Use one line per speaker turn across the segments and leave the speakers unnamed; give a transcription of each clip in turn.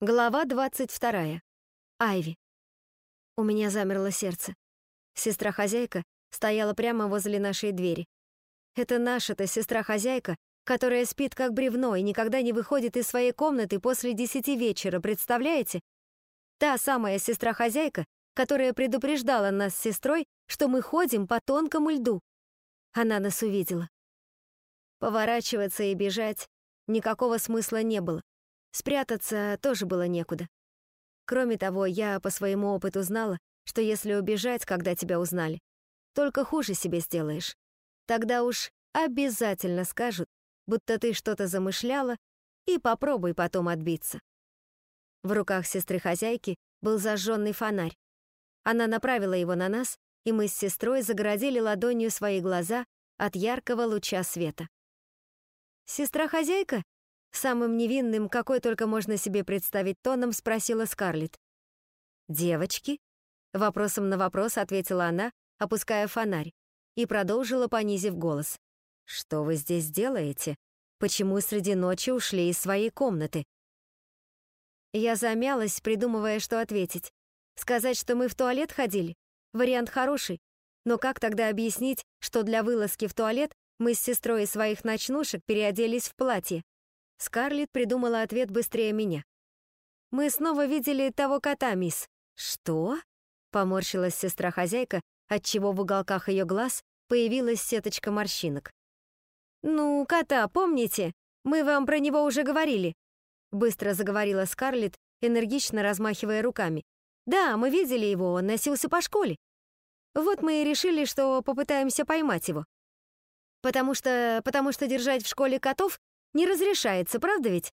Глава 22. Айви. У меня замерло сердце. Сестра-хозяйка стояла прямо возле нашей двери. Это наша-то сестра-хозяйка, которая спит как бревно и никогда не выходит из своей комнаты после десяти вечера, представляете? Та самая сестра-хозяйка, которая предупреждала нас с сестрой, что мы ходим по тонкому льду. Она нас увидела. Поворачиваться и бежать никакого смысла не было. Спрятаться тоже было некуда. Кроме того, я по своему опыту знала, что если убежать, когда тебя узнали, только хуже себе сделаешь. Тогда уж обязательно скажут, будто ты что-то замышляла, и попробуй потом отбиться. В руках сестры-хозяйки был зажженный фонарь. Она направила его на нас, и мы с сестрой загородили ладонью свои глаза от яркого луча света. «Сестра-хозяйка?» Самым невинным, какой только можно себе представить тоном, спросила Скарлетт. «Девочки?» Вопросом на вопрос ответила она, опуская фонарь, и продолжила, понизив голос. «Что вы здесь делаете? Почему среди ночи ушли из своей комнаты?» Я замялась, придумывая, что ответить. Сказать, что мы в туалет ходили? Вариант хороший. Но как тогда объяснить, что для вылазки в туалет мы с сестрой из своих ночнушек переоделись в платье? Скарлетт придумала ответ быстрее меня. «Мы снова видели того кота, мисс». «Что?» — поморщилась сестра-хозяйка, отчего в уголках ее глаз появилась сеточка морщинок. «Ну, кота, помните? Мы вам про него уже говорили», — быстро заговорила Скарлетт, энергично размахивая руками. «Да, мы видели его, он носился по школе. Вот мы и решили, что попытаемся поймать его. Потому что, потому что держать в школе котов не разрешается, правда ведь?»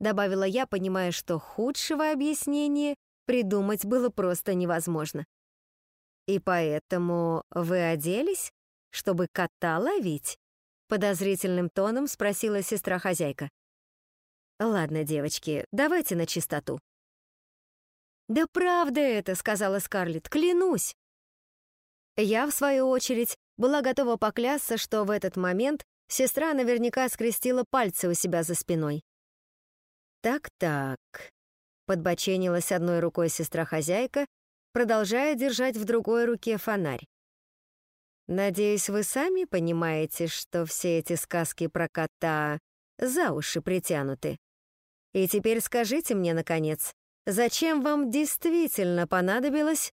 Добавила я, понимая, что худшего объяснения придумать было просто невозможно. «И поэтому вы оделись, чтобы кота ловить?» Подозрительным тоном спросила сестра-хозяйка. «Ладно, девочки, давайте на чистоту». «Да правда это», — сказала Скарлетт, — «клянусь». Я, в свою очередь, была готова поклясться, что в этот момент Сестра наверняка скрестила пальцы у себя за спиной. «Так-так», — подбоченилась одной рукой сестра-хозяйка, продолжая держать в другой руке фонарь. «Надеюсь, вы сами понимаете, что все эти сказки про кота за уши притянуты. И теперь скажите мне, наконец, зачем вам действительно понадобилось...»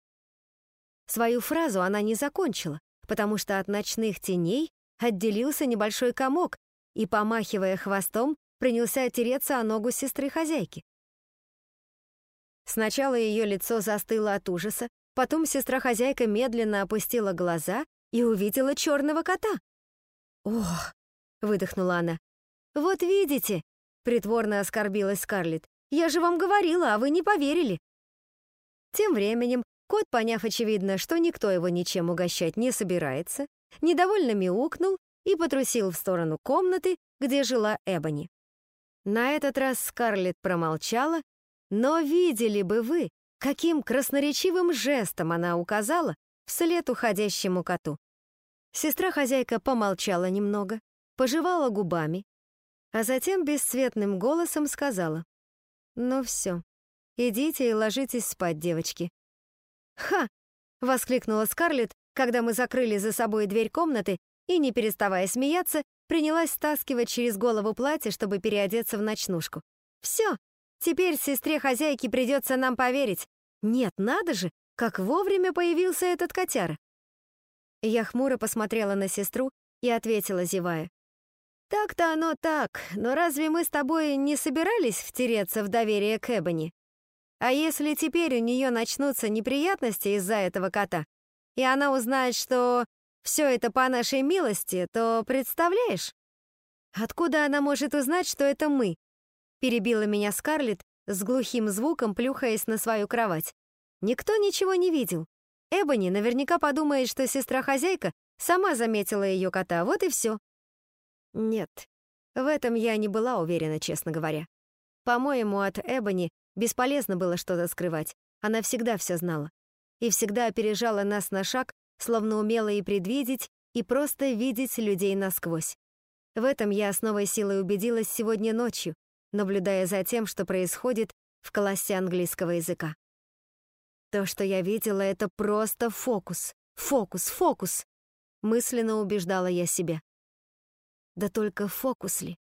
Свою фразу она не закончила, потому что от ночных теней отделился небольшой комок и, помахивая хвостом, принялся тереться о ногу сестры-хозяйки. Сначала ее лицо застыло от ужаса, потом сестра-хозяйка медленно опустила глаза и увидела черного кота. «Ох!» — выдохнула она. «Вот видите!» — притворно оскорбилась Скарлетт. «Я же вам говорила, а вы не поверили!» Тем временем кот, поняв очевидно, что никто его ничем угощать не собирается, недовольно мяукнул и потрусил в сторону комнаты, где жила Эбони. На этот раз Скарлетт промолчала, но видели бы вы, каким красноречивым жестом она указала вслед уходящему коту. Сестра-хозяйка помолчала немного, пожевала губами, а затем бесцветным голосом сказала, «Ну все, идите и ложитесь спать, девочки». «Ха!» — воскликнула Скарлетт, когда мы закрыли за собой дверь комнаты и, не переставая смеяться, принялась стаскивать через голову платье, чтобы переодеться в ночнушку. Все, теперь сестре хозяйки придется нам поверить. Нет, надо же, как вовремя появился этот котяра. Я хмуро посмотрела на сестру и ответила, зевая. «Так-то оно так, но разве мы с тобой не собирались втереться в доверие к Эбони? А если теперь у нее начнутся неприятности из-за этого кота, и она узнает, что все это по нашей милости, то представляешь? Откуда она может узнать, что это мы? Перебила меня Скарлетт с глухим звуком, плюхаясь на свою кровать. Никто ничего не видел. Эбони наверняка подумает, что сестра-хозяйка сама заметила ее кота, вот и все. Нет, в этом я не была уверена, честно говоря. По-моему, от Эбони бесполезно было что-то скрывать. Она всегда все знала и всегда опережала нас на шаг, словно умела и предвидеть, и просто видеть людей насквозь. В этом я с новой силой убедилась сегодня ночью, наблюдая за тем, что происходит в классе английского языка. То, что я видела, это просто фокус, фокус, фокус, мысленно убеждала я себя. Да только фокус ли?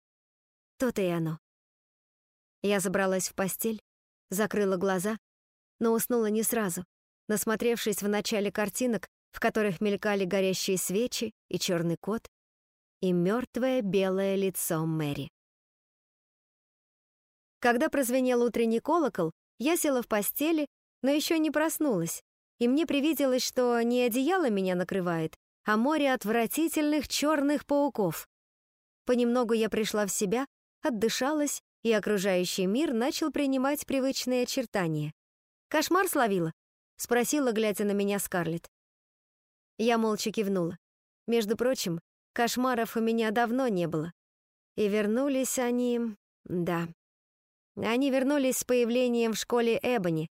То-то и оно. Я забралась в постель, закрыла глаза, но уснула не сразу, насмотревшись в начале картинок, в которых мелькали горящие свечи и черный кот, и мертвое белое лицо Мэри. Когда прозвенел утренний колокол, я села в постели, но еще не проснулась, и мне привиделось, что не одеяло меня накрывает, а море отвратительных черных пауков. Понемногу я пришла в себя, отдышалась, и окружающий мир начал принимать привычные очертания. «Кошмар словила?» — спросила, глядя на меня Скарлетт. Я молча кивнула. Между прочим, кошмаров у меня давно не было. И вернулись они... да, они вернулись с появлением в школе Эбони,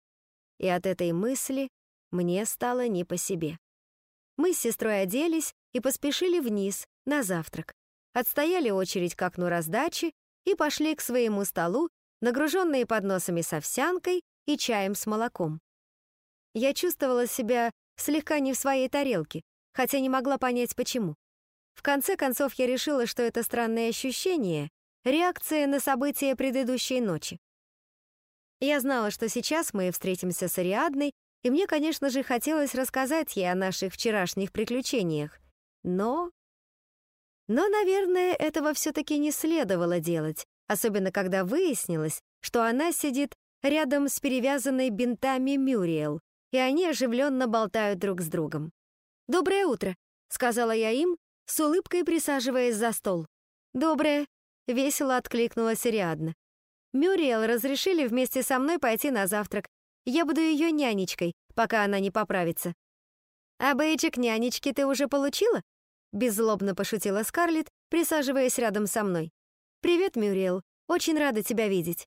и от этой мысли мне стало не по себе. Мы с сестрой оделись и поспешили вниз, на завтрак. Отстояли очередь к окну раздачи и пошли к своему столу, нагруженные подносами с овсянкой и чаем с молоком. Я чувствовала себя слегка не в своей тарелке, хотя не могла понять, почему. В конце концов, я решила, что это странное ощущение Реакция на события предыдущей ночи. Я знала, что сейчас мы встретимся с Ариадной, и мне, конечно же, хотелось рассказать ей о наших вчерашних приключениях. Но... Но, наверное, этого все-таки не следовало делать, особенно когда выяснилось, что она сидит рядом с перевязанной бинтами Мюриэл, и они оживленно болтают друг с другом. «Доброе утро», — сказала я им, с улыбкой присаживаясь за стол. «Доброе», — весело откликнулась Ариадна. «Мюриэл разрешили вместе со мной пойти на завтрак. Я буду ее нянечкой, пока она не поправится». «А бейджик нянечки ты уже получила?» Беззлобно пошутила Скарлетт, присаживаясь рядом со мной. «Привет, Мюриэл. Очень рада тебя видеть».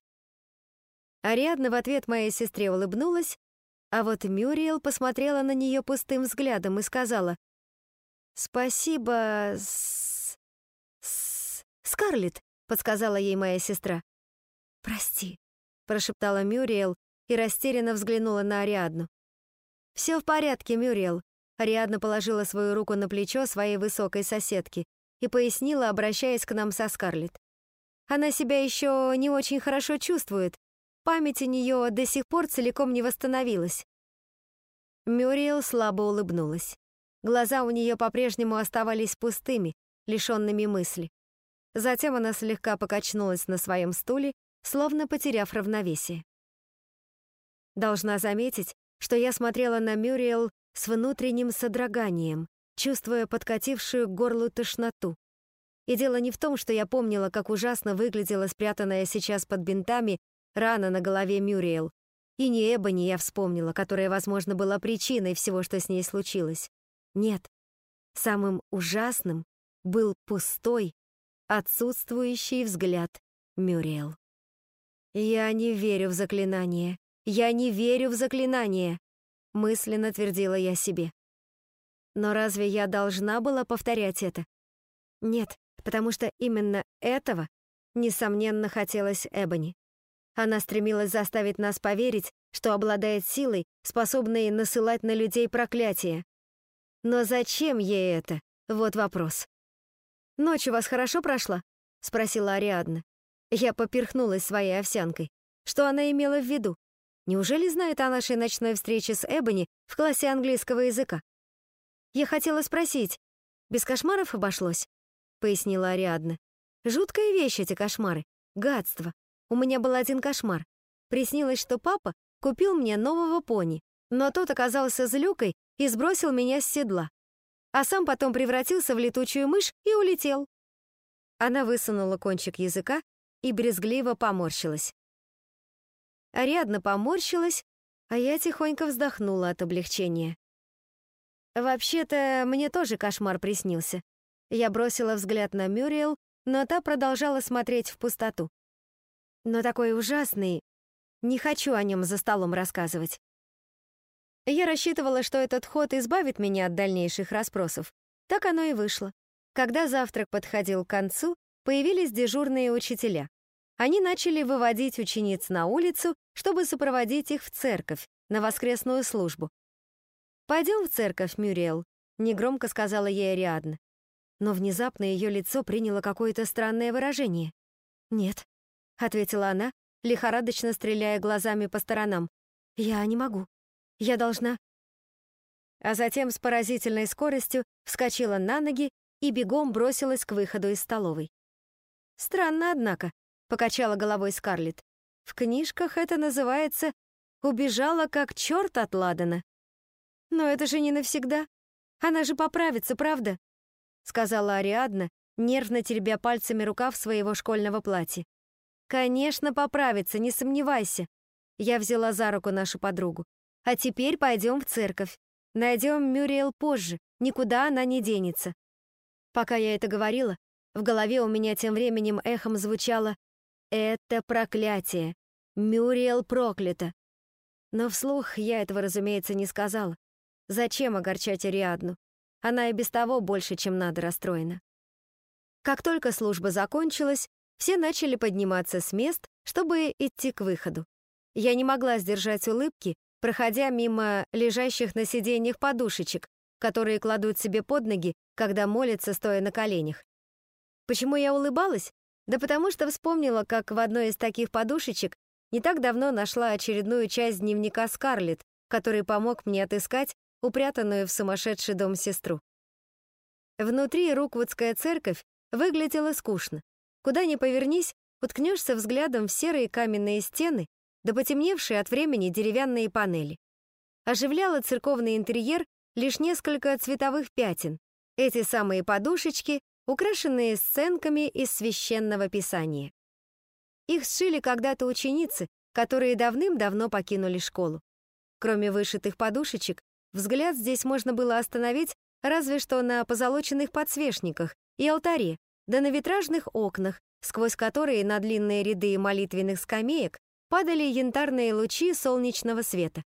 Ариадна в ответ моей сестре улыбнулась, а вот Мюриэл посмотрела на нее пустым взглядом и сказала «Спасибо, с... с... Скарлетт, — подсказала ей моя сестра. «Прости», — прошептала Мюриэл и растерянно взглянула на Ариадну. «Все в порядке, Мюриэл», — Ариадна положила свою руку на плечо своей высокой соседки и пояснила, обращаясь к нам со Скарлетт. «Она себя еще не очень хорошо чувствует, память у нее до сих пор целиком не восстановилась». Мюриэл слабо улыбнулась. Глаза у нее по-прежнему оставались пустыми, лишенными мысли. Затем она слегка покачнулась на своем стуле, словно потеряв равновесие. Должна заметить, что я смотрела на Мюриэл с внутренним содроганием, чувствуя подкатившую к горлу тошноту. И дело не в том, что я помнила, как ужасно выглядела спрятанная сейчас под бинтами рана на голове Мюриэл. И не Эбони я вспомнила, которая, возможно, была причиной всего, что с ней случилось. Нет, самым ужасным был пустой, Отсутствующий взгляд Мюриэл. «Я не верю в заклинание. Я не верю в заклинание», — мысленно твердила я себе. Но разве я должна была повторять это? Нет, потому что именно этого, несомненно, хотелось Эбони. Она стремилась заставить нас поверить, что обладает силой, способной насылать на людей проклятие. Но зачем ей это? Вот вопрос. «Ночь у вас хорошо прошла?» — спросила Ариадна. Я поперхнулась своей овсянкой. Что она имела в виду? Неужели знает о нашей ночной встрече с Эбони в классе английского языка? Я хотела спросить, без кошмаров обошлось? Пояснила Ариадна. Жуткая вещь эти кошмары. Гадство. У меня был один кошмар. Приснилось, что папа купил мне нового пони, но тот оказался злюкой и сбросил меня с седла а сам потом превратился в летучую мышь и улетел. Она высунула кончик языка и брезгливо поморщилась. Ариадна поморщилась, а я тихонько вздохнула от облегчения. Вообще-то, мне тоже кошмар приснился. Я бросила взгляд на Мюриэл, но та продолжала смотреть в пустоту. Но такой ужасный, не хочу о нем за столом рассказывать. Я рассчитывала, что этот ход избавит меня от дальнейших расспросов. Так оно и вышло. Когда завтрак подходил к концу, появились дежурные учителя. Они начали выводить учениц на улицу чтобы сопроводить их в церковь на воскресную службу. «Пойдем в церковь, Мюриэл», — негромко сказала ей Ариадна. Но внезапно ее лицо приняло какое-то странное выражение. «Нет», — ответила она, лихорадочно стреляя глазами по сторонам. «Я не могу. Я должна...» А затем с поразительной скоростью вскочила на ноги и бегом бросилась к выходу из столовой. «Странно, однако», — покачала головой Скарлетт. «В книжках это называется «убежала как черт от Ладана». Но это же не навсегда. Она же поправится, правда?» — сказала Ариадна, нервно теребя пальцами рукав своего школьного платья. «Конечно, поправится, не сомневайся». Я взяла за руку нашу подругу. «А теперь пойдем в церковь. Найдем Мюриэл позже, никуда она не денется». Пока я это говорила, в голове у меня тем временем эхом звучало «Это проклятие! Мюриэл проклята!» Но вслух я этого, разумеется, не сказала. Зачем огорчать Ариадну? Она и без того больше, чем надо, расстроена. Как только служба закончилась, все начали подниматься с мест, чтобы идти к выходу. Я не могла сдержать улыбки, проходя мимо лежащих на сиденьях подушечек, которые кладут себе под ноги, когда молятся, стоя на коленях. Почему я улыбалась? Да потому что вспомнила, как в одной из таких подушечек не так давно нашла очередную часть дневника Скарлетт, который помог мне отыскать упрятанную в сумасшедший дом сестру. Внутри Руквудская церковь выглядела скучно. Куда ни повернись, уткнешься взглядом в серые каменные стены да потемневшие от времени деревянные панели. Оживляла церковный интерьер лишь несколько цветовых пятен. Эти самые подушечки украшенные сценками из священного писания. Их сшили когда-то ученицы, которые давным-давно покинули школу. Кроме вышитых подушечек, взгляд здесь можно было остановить разве что на позолоченных подсвечниках и алтаре, да на витражных окнах, сквозь которые на длинные ряды молитвенных скамеек падали янтарные лучи солнечного света.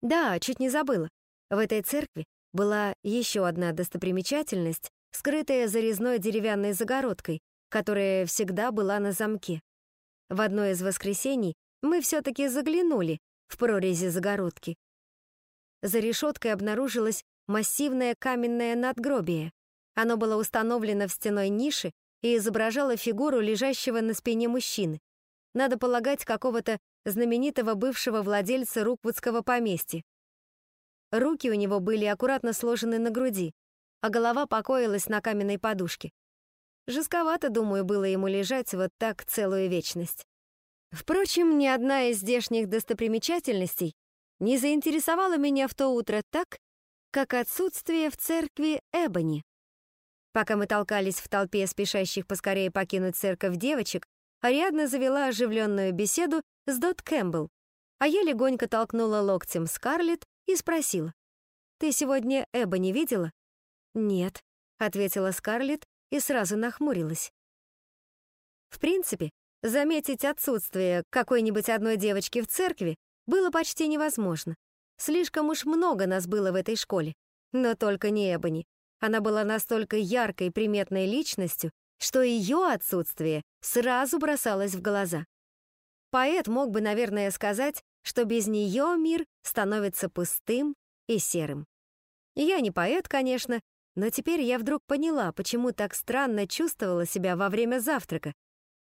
Да, чуть не забыла. В этой церкви была еще одна достопримечательность, скрытая за резной деревянной загородкой, которая всегда была на замке. В одно из воскресений мы все-таки заглянули в прорези загородки. За решеткой обнаружилось массивное каменное надгробие. Оно было установлено в стеной нише и изображало фигуру лежащего на спине мужчины. Надо полагать, какого-то знаменитого бывшего владельца Руквудского поместья. Руки у него были аккуратно сложены на груди, а голова покоилась на каменной подушке. Жестковато, думаю, было ему лежать вот так целую вечность. Впрочем, ни одна из здешних достопримечательностей не заинтересовала меня в то утро так, как отсутствие в церкви Эбони. Пока мы толкались в толпе спешащих поскорее покинуть церковь девочек, Ариадна завела оживленную беседу с Дот Кэмпбелл, а я легонько толкнула локтем Скарлетт и спросила, «Ты сегодня Эбони видела?» «Нет», — ответила Скарлетт и сразу нахмурилась. В принципе, заметить отсутствие какой-нибудь одной девочки в церкви было почти невозможно. Слишком уж много нас было в этой школе. Но только не Эбони. Она была настолько яркой, приметной личностью, что ее отсутствие сразу бросалось в глаза. Поэт мог бы, наверное, сказать, что без нее мир становится пустым и серым. Я не поэт, конечно, но теперь я вдруг поняла, почему так странно чувствовала себя во время завтрака.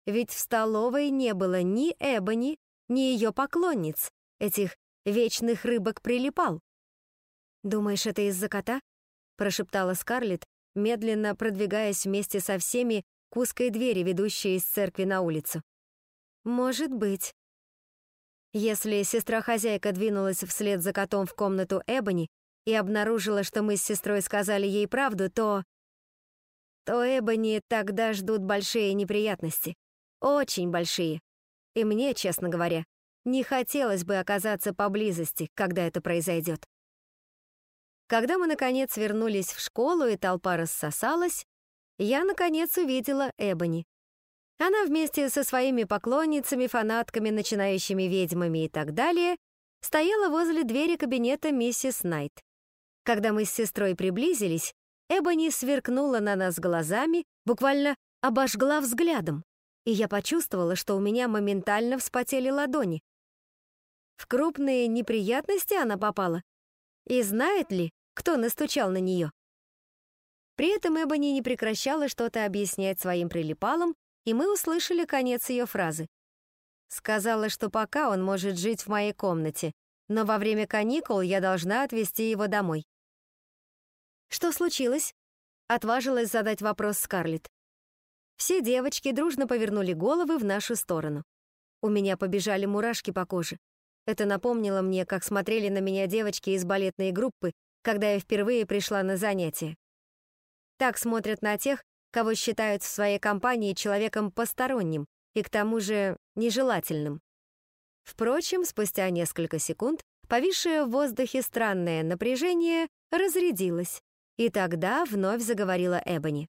Ведь в столовой не было ни Эбони, ни ее поклонниц, этих вечных рыбок прилипал. «Думаешь, это из-за кота?» — прошептала Скарлетт, медленно продвигаясь вместе со всеми к узкой двери, ведущей из церкви на улицу. «Может быть». Если сестра-хозяйка двинулась вслед за котом в комнату Эбони, и обнаружила, что мы с сестрой сказали ей правду, то... То Эбони тогда ждут большие неприятности. Очень большие. И мне, честно говоря, не хотелось бы оказаться поблизости, когда это произойдет. Когда мы, наконец, вернулись в школу и толпа рассосалась, я, наконец, увидела Эбони. Она вместе со своими поклонницами, фанатками, начинающими ведьмами и так далее стояла возле двери кабинета миссис Найт. Когда мы с сестрой приблизились, Эбони сверкнула на нас глазами, буквально обожгла взглядом, и я почувствовала, что у меня моментально вспотели ладони. В крупные неприятности она попала? И знает ли, кто настучал на нее? При этом Эбони не прекращала что-то объяснять своим прилипалам, и мы услышали конец ее фразы. Сказала, что пока он может жить в моей комнате, но во время каникул я должна отвезти его домой. «Что случилось?» — отважилась задать вопрос Скарлетт. Все девочки дружно повернули головы в нашу сторону. У меня побежали мурашки по коже. Это напомнило мне, как смотрели на меня девочки из балетной группы, когда я впервые пришла на занятия. Так смотрят на тех, кого считают в своей компании человеком посторонним и к тому же нежелательным. Впрочем, спустя несколько секунд повисшее в воздухе странное напряжение разрядилось, и тогда вновь заговорила Эбони.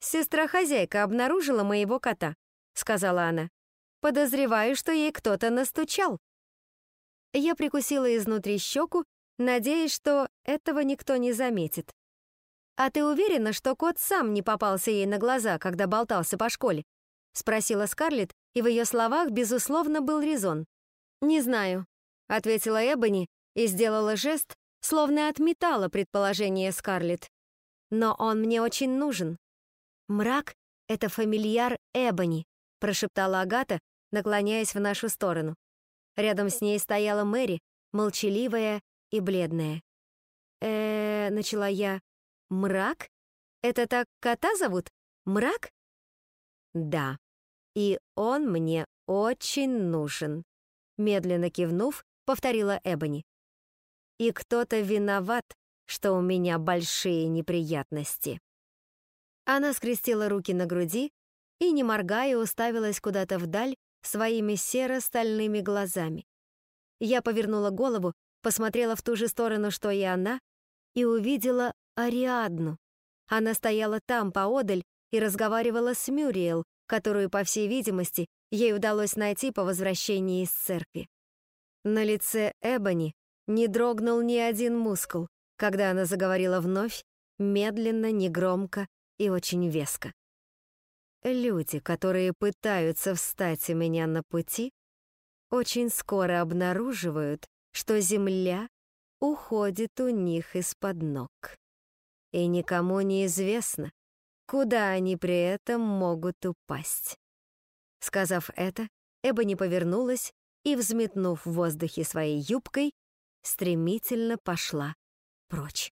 «Сестра-хозяйка обнаружила моего кота», — сказала она. «Подозреваю, что ей кто-то настучал». Я прикусила изнутри щеку, надеясь, что этого никто не заметит. «А ты уверена, что кот сам не попался ей на глаза, когда болтался по школе?» — спросила Скарлетт, и в ее словах, безусловно, был резон. «Не знаю», — ответила Эбони и сделала жест, словно отметала предположение Скарлетт. «Но он мне очень нужен». «Мрак — это фамильяр Эбони», — прошептала Агата, наклоняясь в нашу сторону. Рядом с ней стояла Мэри, молчаливая и бледная. э начала я. Мрак? Это так кота зовут? Мрак? Да. И он мне очень нужен. Медленно кивнув, повторила Эбони. И кто-то виноват, что у меня большие неприятности. Она скрестила руки на груди и, не моргая, уставилась куда-то вдаль своими серо-стальными глазами. Я повернула голову, посмотрела в ту же сторону, что и она, и увидела Ариадну. Она стояла там, поодаль, и разговаривала с Мюриел, которую, по всей видимости, ей удалось найти по возвращении из церкви. На лице Эбони не дрогнул ни один мускул, когда она заговорила вновь, медленно, негромко и очень веско. Люди, которые пытаются встать у меня на пути, очень скоро обнаруживают, что земля уходит у них из-под ног и никому не известно, куда они при этом могут упасть. Сказав это, Эбони повернулась и, взметнув в воздухе своей юбкой, стремительно пошла прочь.